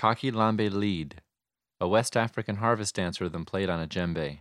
Kaki Lambe Lead, a West African harvest dancer, then played on a djembe.